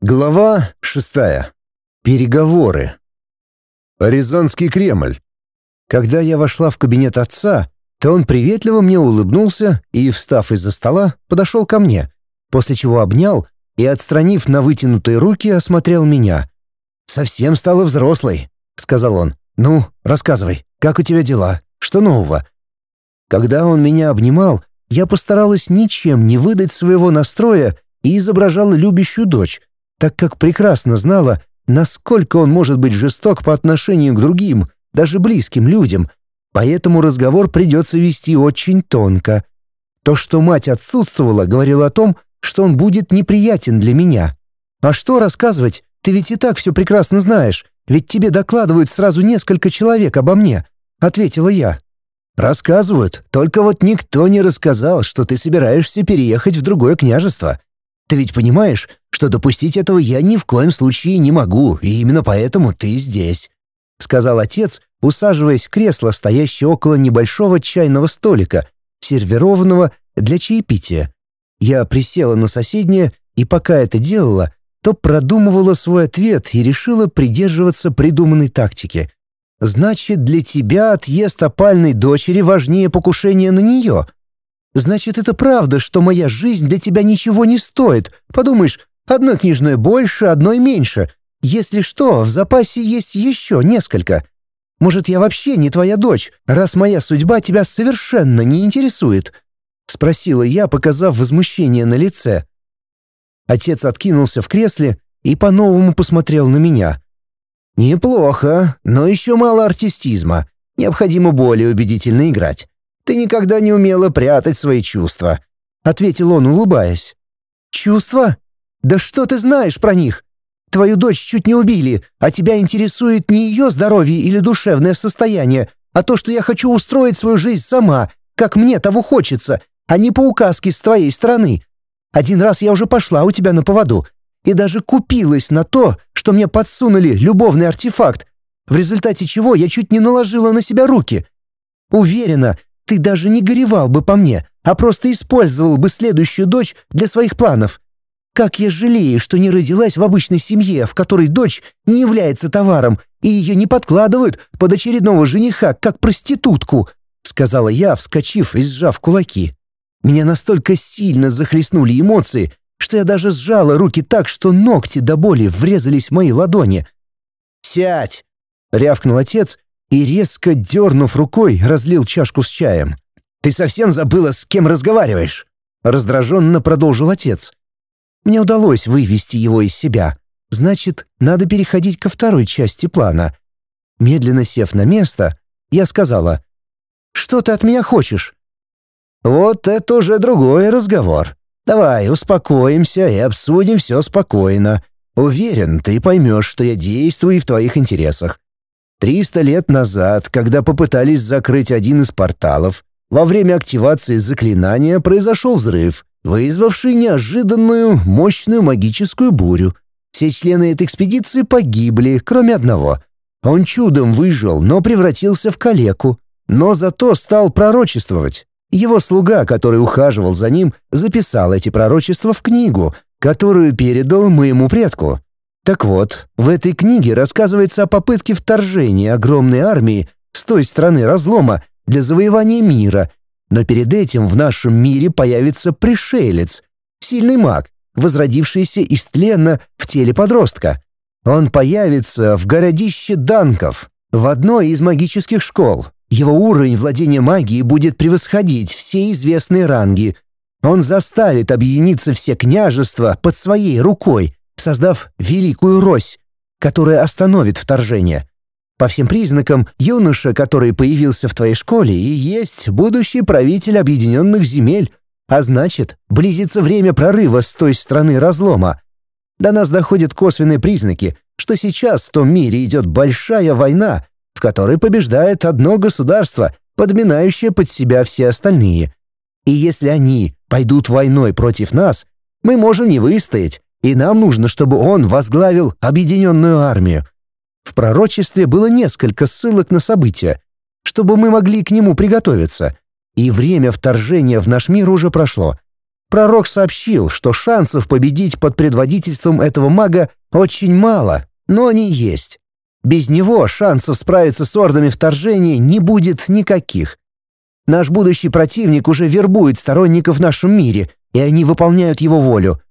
Глава шестая. Переговоры. Рязанский Кремль. Когда я вошла в кабинет отца, то он приветливо мне улыбнулся и, встав из-за стола, подошел ко мне, после чего обнял и, отстранив на вытянутые руки, осмотрел меня. «Совсем стала взрослой», — сказал он. «Ну, рассказывай, как у тебя дела? Что нового?» Когда он меня обнимал, я постаралась ничем не выдать своего настроя и изображала любящую дочь, так как прекрасно знала, насколько он может быть жесток по отношению к другим, даже близким людям, поэтому разговор придется вести очень тонко. То, что мать отсутствовала, говорило о том, что он будет неприятен для меня. А что рассказывать? Ты ведь и так все прекрасно знаешь, ведь тебе докладывают сразу несколько человек обо мне, ответила я. Рассказывают, только вот никто не рассказал, что ты собираешься переехать в другое княжество. Ты ведь понимаешь, что допустить этого я ни в коем случае не могу, и именно поэтому ты здесь», — сказал отец, усаживаясь в кресло, стоящее около небольшого чайного столика, сервированного для чаепития. Я присела на соседнее, и пока это делала, то продумывала свой ответ и решила придерживаться придуманной тактики. «Значит, для тебя отъезд опальной дочери важнее покушения на нее», Значит, это правда, что моя жизнь для тебя ничего не стоит. Подумаешь, одной книжной больше, одной меньше. Если что, в запасе есть еще несколько. Может, я вообще не твоя дочь, раз моя судьба тебя совершенно не интересует?» — спросила я, показав возмущение на лице. Отец откинулся в кресле и по-новому посмотрел на меня. «Неплохо, но еще мало артистизма. Необходимо более убедительно играть. Ты никогда не умела прятать свои чувства», — ответил он, улыбаясь. «Чувства? Да что ты знаешь про них? Твою дочь чуть не убили, а тебя интересует не ее здоровье или душевное состояние, а то, что я хочу устроить свою жизнь сама, как мне того хочется, а не по указке с твоей стороны. Один раз я уже пошла у тебя на поводу и даже купилась на то, что мне подсунули любовный артефакт, в результате чего я чуть не наложила на себя руки. Уверена, ты даже не горевал бы по мне, а просто использовал бы следующую дочь для своих планов. Как я жалею, что не родилась в обычной семье, в которой дочь не является товаром, и ее не подкладывают под очередного жениха, как проститутку», — сказала я, вскочив и сжав кулаки. Меня настолько сильно захлестнули эмоции, что я даже сжала руки так, что ногти до боли врезались в мои ладони. «Сядь!» — рявкнул отец и, резко дернув рукой, разлил чашку с чаем. «Ты совсем забыла, с кем разговариваешь?» Раздраженно продолжил отец. Мне удалось вывести его из себя. Значит, надо переходить ко второй части плана. Медленно сев на место, я сказала, «Что ты от меня хочешь?» «Вот это уже другой разговор. Давай успокоимся и обсудим все спокойно. Уверен, ты поймешь, что я действую в твоих интересах. Триста лет назад, когда попытались закрыть один из порталов, во время активации заклинания произошел взрыв, вызвавший неожиданную мощную магическую бурю. Все члены этой экспедиции погибли, кроме одного. Он чудом выжил, но превратился в калеку, но зато стал пророчествовать. Его слуга, который ухаживал за ним, записал эти пророчества в книгу, которую передал моему предку. Так вот, в этой книге рассказывается о попытке вторжения огромной армии с той стороны разлома для завоевания мира, но перед этим в нашем мире появится пришелец, сильный маг, возродившийся из тлена в теле подростка. Он появится в городище Данков, в одной из магических школ. Его уровень владения магией будет превосходить все известные ранги. Он заставит объединиться все княжества под своей рукой, создав Великую Рось, которая остановит вторжение. По всем признакам, юноша, который появился в твоей школе, и есть будущий правитель объединенных земель, а значит, близится время прорыва с той стороны разлома. До нас доходят косвенные признаки, что сейчас в том мире идет большая война, в которой побеждает одно государство, подминающее под себя все остальные. И если они пойдут войной против нас, мы можем не выстоять, и нам нужно, чтобы он возглавил объединенную армию. В пророчестве было несколько ссылок на события, чтобы мы могли к нему приготовиться. И время вторжения в наш мир уже прошло. Пророк сообщил, что шансов победить под предводительством этого мага очень мало, но они есть. Без него шансов справиться с ордами вторжения не будет никаких. Наш будущий противник уже вербует сторонников в нашем мире, и они выполняют его волю.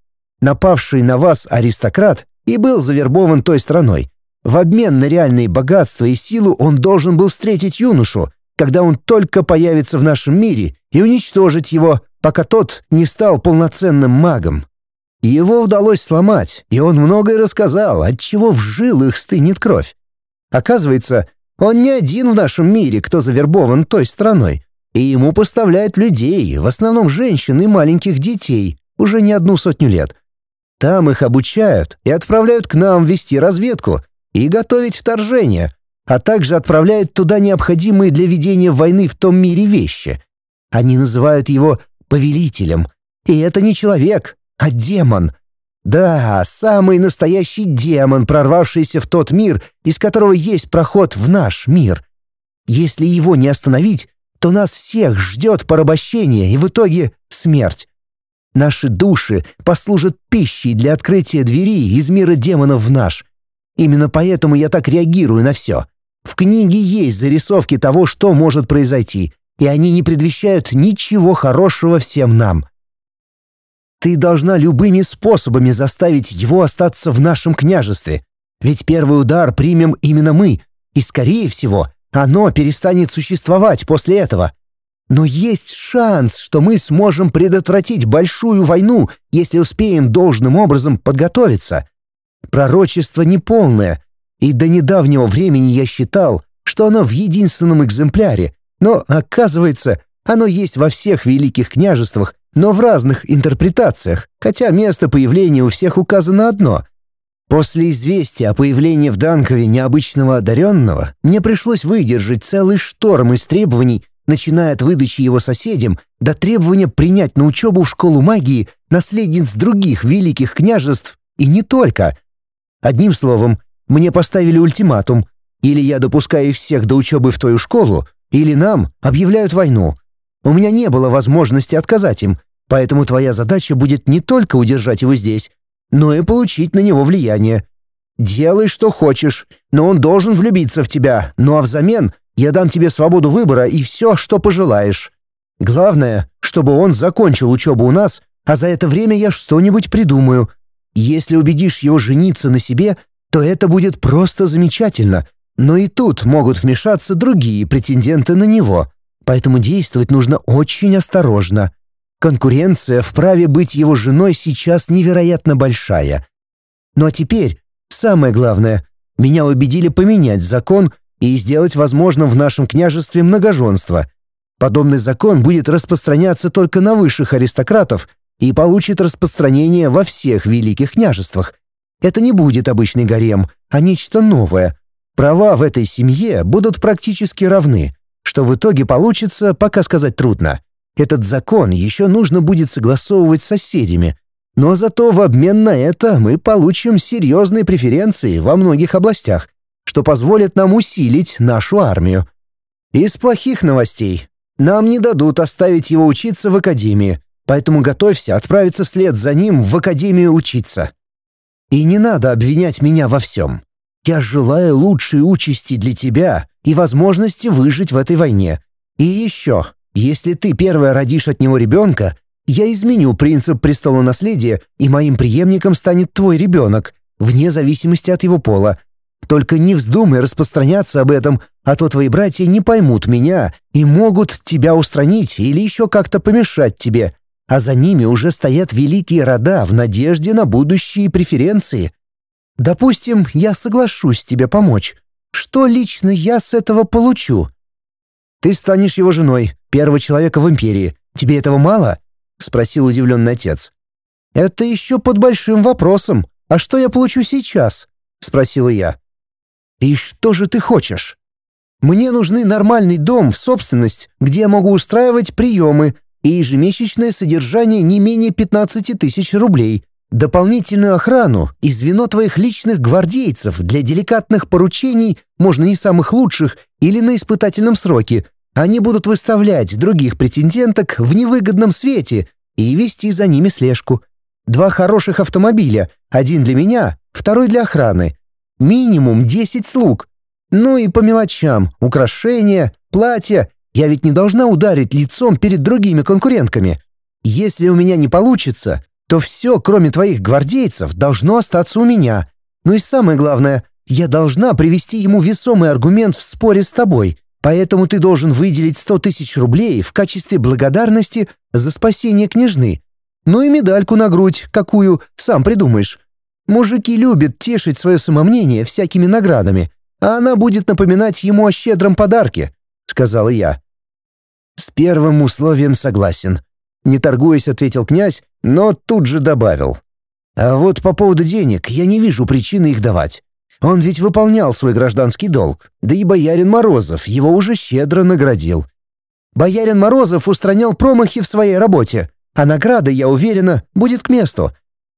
Напавший на вас аристократ и был завербован той страной. В обмен на реальные богатства и силу он должен был встретить юношу, когда он только появится в нашем мире, и уничтожить его, пока тот не стал полноценным магом. Его удалось сломать, и он многое рассказал, от чего в жилах стынет кровь. Оказывается, он не один в нашем мире, кто завербован той страной, и ему поставляют людей, в основном женщин и маленьких детей, уже не одну сотню лет. Там их обучают и отправляют к нам вести разведку и готовить вторжение, а также отправляют туда необходимые для ведения войны в том мире вещи. Они называют его повелителем, и это не человек, а демон. Да, самый настоящий демон, прорвавшийся в тот мир, из которого есть проход в наш мир. Если его не остановить, то нас всех ждет порабощение и в итоге смерть. Наши души послужат пищей для открытия двери из мира демонов в наш. Именно поэтому я так реагирую на все. В книге есть зарисовки того, что может произойти, и они не предвещают ничего хорошего всем нам. Ты должна любыми способами заставить его остаться в нашем княжестве. Ведь первый удар примем именно мы, и, скорее всего, оно перестанет существовать после этого. Но есть шанс, что мы сможем предотвратить большую войну, если успеем должным образом подготовиться. Пророчество неполное, и до недавнего времени я считал, что оно в единственном экземпляре, но, оказывается, оно есть во всех великих княжествах но в разных интерпретациях, хотя место появления у всех указано одно. После известия о появлении в Данкове необычного одаренного мне пришлось выдержать целый шторм из требований, начиная от выдачи его соседям до требования принять на учебу в школу магии наследниц других великих княжеств и не только. Одним словом, мне поставили ультиматум — или я допускаю всех до учебы в твою школу, или нам объявляют войну. У меня не было возможности отказать им, Поэтому твоя задача будет не только удержать его здесь, но и получить на него влияние. Делай, что хочешь, но он должен влюбиться в тебя, ну а взамен я дам тебе свободу выбора и все, что пожелаешь. Главное, чтобы он закончил учебу у нас, а за это время я что-нибудь придумаю. Если убедишь его жениться на себе, то это будет просто замечательно. Но и тут могут вмешаться другие претенденты на него. Поэтому действовать нужно очень осторожно. Конкуренция в праве быть его женой сейчас невероятно большая. Ну а теперь, самое главное, меня убедили поменять закон и сделать возможным в нашем княжестве многоженство. Подобный закон будет распространяться только на высших аристократов и получит распространение во всех великих княжествах. Это не будет обычный гарем, а нечто новое. Права в этой семье будут практически равны. Что в итоге получится, пока сказать трудно. Этот закон еще нужно будет согласовывать с соседями, но зато в обмен на это мы получим серьезные преференции во многих областях, что позволит нам усилить нашу армию. Из плохих новостей. Нам не дадут оставить его учиться в академии, поэтому готовься отправиться вслед за ним в академию учиться. И не надо обвинять меня во всем. Я желаю лучшей участи для тебя и возможности выжить в этой войне. И еще, если ты первая родишь от него ребенка, я изменю принцип престола наследия, и моим преемником станет твой ребенок, вне зависимости от его пола. Только не вздумай распространяться об этом, а то твои братья не поймут меня и могут тебя устранить или еще как-то помешать тебе. А за ними уже стоят великие рода в надежде на будущие преференции. Допустим, я соглашусь тебе помочь. Что лично я с этого получу? Ты станешь его женой, первого человека в империи. Тебе этого мало?» — спросил удивленный отец. «Это еще под большим вопросом. А что я получу сейчас?» — спросила я. «И что же ты хочешь?» «Мне нужны нормальный дом в собственность, где я могу устраивать приемы и ежемесячное содержание не менее 15 тысяч рублей, дополнительную охрану и звено твоих личных гвардейцев для деликатных поручений, можно не самых лучших, или на испытательном сроке, они будут выставлять других претенденток в невыгодном свете, и вести за ними слежку. Два хороших автомобиля, один для меня, второй для охраны. Минимум 10 слуг. Ну и по мелочам, украшения, платья. Я ведь не должна ударить лицом перед другими конкурентками. Если у меня не получится, то все, кроме твоих гвардейцев, должно остаться у меня. Ну и самое главное, я должна привести ему весомый аргумент в споре с тобой, поэтому ты должен выделить сто тысяч рублей в качестве благодарности за спасение княжны. Ну и медальку на грудь, какую сам придумаешь. Мужики любят тешить свое самомнение всякими наградами, а она будет напоминать ему о щедром подарке», — сказала я. «С первым условием согласен», — не торгуясь, ответил князь, но тут же добавил. «А вот по поводу денег я не вижу причины их давать. Он ведь выполнял свой гражданский долг, да и боярин Морозов его уже щедро наградил. Боярин Морозов устранял промахи в своей работе, а награда, я уверена, будет к месту.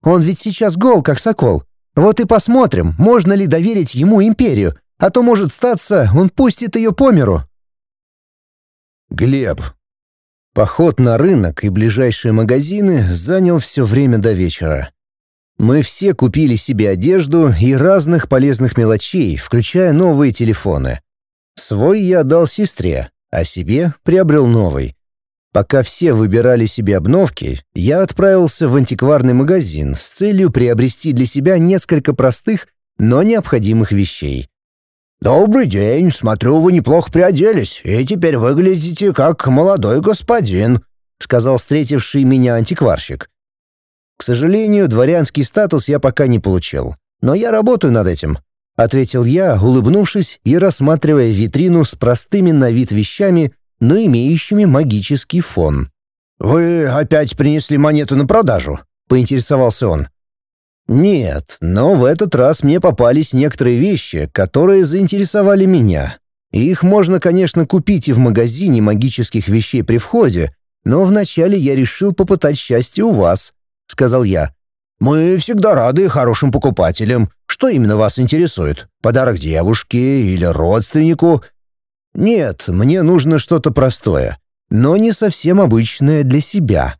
Он ведь сейчас гол, как сокол. Вот и посмотрим, можно ли доверить ему империю, а то, может статься, он пустит ее по миру. Глеб. Поход на рынок и ближайшие магазины занял все время до вечера. Мы все купили себе одежду и разных полезных мелочей, включая новые телефоны. Свой я отдал сестре, а себе приобрел новый. Пока все выбирали себе обновки, я отправился в антикварный магазин с целью приобрести для себя несколько простых, но необходимых вещей. «Добрый день, смотрю, вы неплохо приоделись, и теперь выглядите как молодой господин», сказал встретивший меня антикварщик. К сожалению, дворянский статус я пока не получил. Но я работаю над этим», — ответил я, улыбнувшись и рассматривая витрину с простыми на вид вещами, но имеющими магический фон. «Вы опять принесли монету на продажу?» — поинтересовался он. «Нет, но в этот раз мне попались некоторые вещи, которые заинтересовали меня. Их можно, конечно, купить и в магазине магических вещей при входе, но вначале я решил попытать счастье у вас», — сказал я. «Мы всегда рады хорошим покупателям. Что именно вас интересует? Подарок девушке или родственнику?» «Нет, мне нужно что-то простое, но не совсем обычное для себя.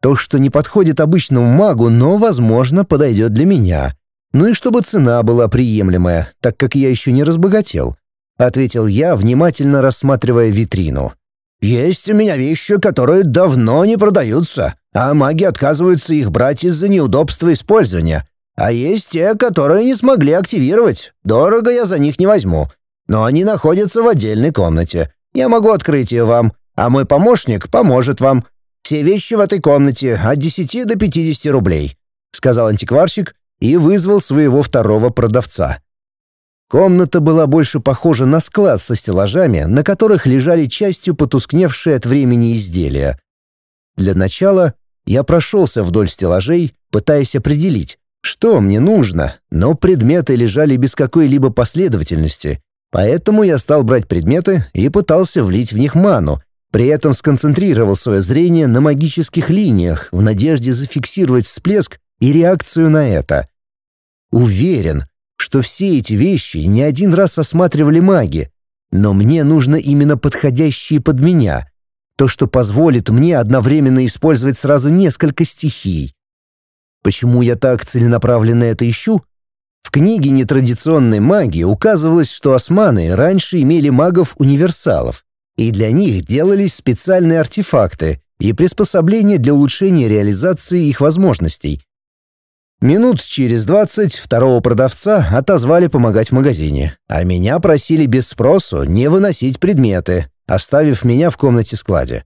То, что не подходит обычному магу, но, возможно, подойдет для меня. Ну и чтобы цена была приемлемая, так как я еще не разбогател», — ответил я, внимательно рассматривая витрину. «Есть у меня вещи, которые давно не продаются а маги отказываются их брать из-за неудобства использования. А есть те, которые не смогли активировать. Дорого я за них не возьму. Но они находятся в отдельной комнате. Я могу открыть ее вам, а мой помощник поможет вам. Все вещи в этой комнате от 10 до 50 рублей», — сказал антикварщик и вызвал своего второго продавца. Комната была больше похожа на склад со стеллажами, на которых лежали частью потускневшие от времени изделия. Для начала я прошелся вдоль стеллажей, пытаясь определить, что мне нужно, но предметы лежали без какой-либо последовательности, поэтому я стал брать предметы и пытался влить в них ману, при этом сконцентрировал свое зрение на магических линиях в надежде зафиксировать всплеск и реакцию на это. Уверен, что все эти вещи не один раз осматривали маги, но мне нужно именно подходящие под меня, то, что позволит мне одновременно использовать сразу несколько стихий. Почему я так целенаправленно это ищу? В книге нетрадиционной магии указывалось, что османы раньше имели магов-универсалов, и для них делались специальные артефакты и приспособления для улучшения реализации их возможностей. Минут через двадцать второго продавца отозвали помогать в магазине, а меня просили без спросу не выносить предметы, оставив меня в комнате-складе.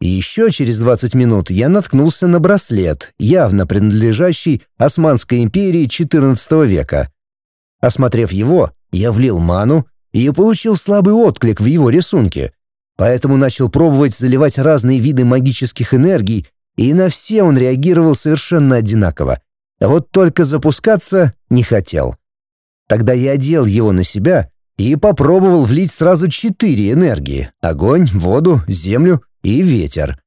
И еще через 20 минут я наткнулся на браслет, явно принадлежащий Османской империи XIV века. Осмотрев его, я влил ману и получил слабый отклик в его рисунке, поэтому начал пробовать заливать разные виды магических энергий, и на все он реагировал совершенно одинаково. А вот только запускаться не хотел. Тогда я одел его на себя и попробовал влить сразу четыре энергии — огонь, воду, землю и ветер.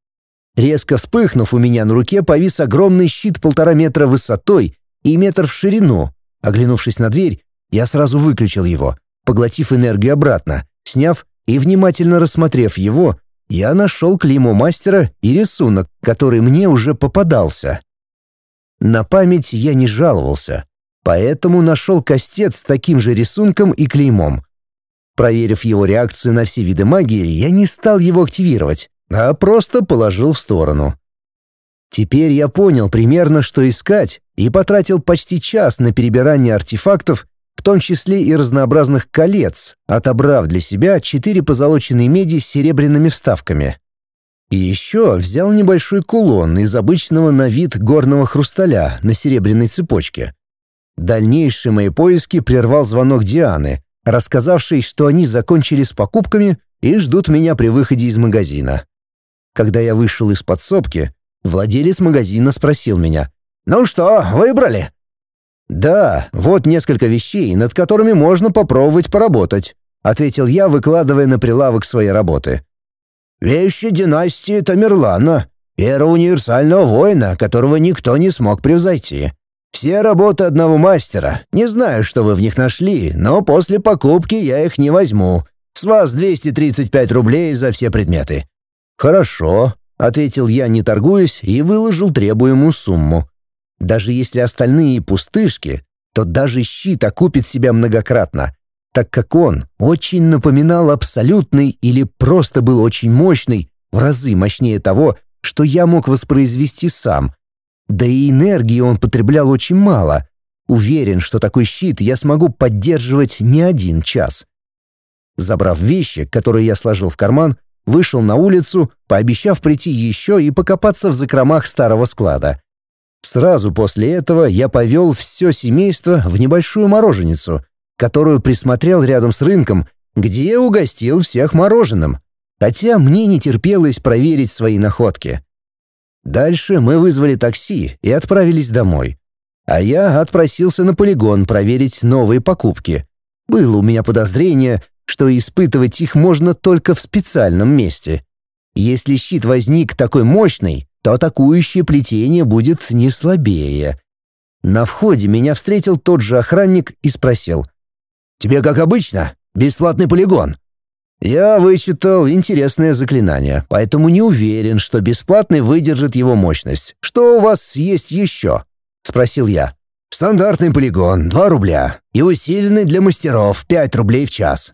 Резко вспыхнув, у меня на руке повис огромный щит полтора метра высотой и метр в ширину. Оглянувшись на дверь, я сразу выключил его, поглотив энергию обратно, сняв и внимательно рассмотрев его, я нашел клеймо мастера и рисунок, который мне уже попадался. На память я не жаловался, поэтому нашел костец с таким же рисунком и клеймом. Проверив его реакцию на все виды магии, я не стал его активировать, а просто положил в сторону. Теперь я понял примерно, что искать, и потратил почти час на перебирание артефактов, том числе и разнообразных колец, отобрав для себя четыре позолоченные меди с серебряными вставками. И еще взял небольшой кулон из обычного на вид горного хрусталя на серебряной цепочке. Дальнейшие мои поиски прервал звонок Дианы, рассказавшей, что они закончили с покупками и ждут меня при выходе из магазина. Когда я вышел из подсобки, владелец магазина спросил меня. «Ну что, выбрали?» «Да, вот несколько вещей, над которыми можно попробовать поработать», ответил я, выкладывая на прилавок свои работы. «Вещи династии Тамерлана, первого универсального воина, которого никто не смог превзойти. Все работы одного мастера. Не знаю, что вы в них нашли, но после покупки я их не возьму. С вас 235 рублей за все предметы». «Хорошо», — ответил я, не торгуясь, и выложил требуемую сумму. Даже если остальные пустышки, то даже щит окупит себя многократно, так как он очень напоминал абсолютный или просто был очень мощный, в разы мощнее того, что я мог воспроизвести сам. Да и энергии он потреблял очень мало. Уверен, что такой щит я смогу поддерживать не один час. Забрав вещи, которые я сложил в карман, вышел на улицу, пообещав прийти еще и покопаться в закромах старого склада. Сразу после этого я повел все семейство в небольшую мороженицу, которую присмотрел рядом с рынком, где угостил всех мороженым, хотя мне не терпелось проверить свои находки. Дальше мы вызвали такси и отправились домой. А я отпросился на полигон проверить новые покупки. Было у меня подозрение, что испытывать их можно только в специальном месте. Если щит возник такой мощный, то атакующее плетение будет не слабее. На входе меня встретил тот же охранник и спросил. «Тебе как обычно? Бесплатный полигон?» Я вычитал интересное заклинание, поэтому не уверен, что бесплатный выдержит его мощность. Что у вас есть еще? Спросил я. Стандартный полигон, 2 рубля. И усиленный для мастеров, 5 рублей в час.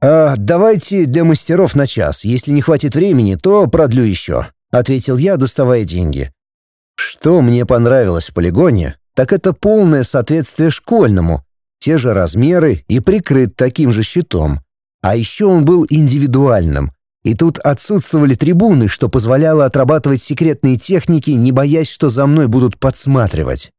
А давайте для мастеров на час. Если не хватит времени, то продлю еще. — ответил я, доставая деньги. Что мне понравилось в полигоне, так это полное соответствие школьному, те же размеры и прикрыт таким же щитом. А еще он был индивидуальным, и тут отсутствовали трибуны, что позволяло отрабатывать секретные техники, не боясь, что за мной будут подсматривать.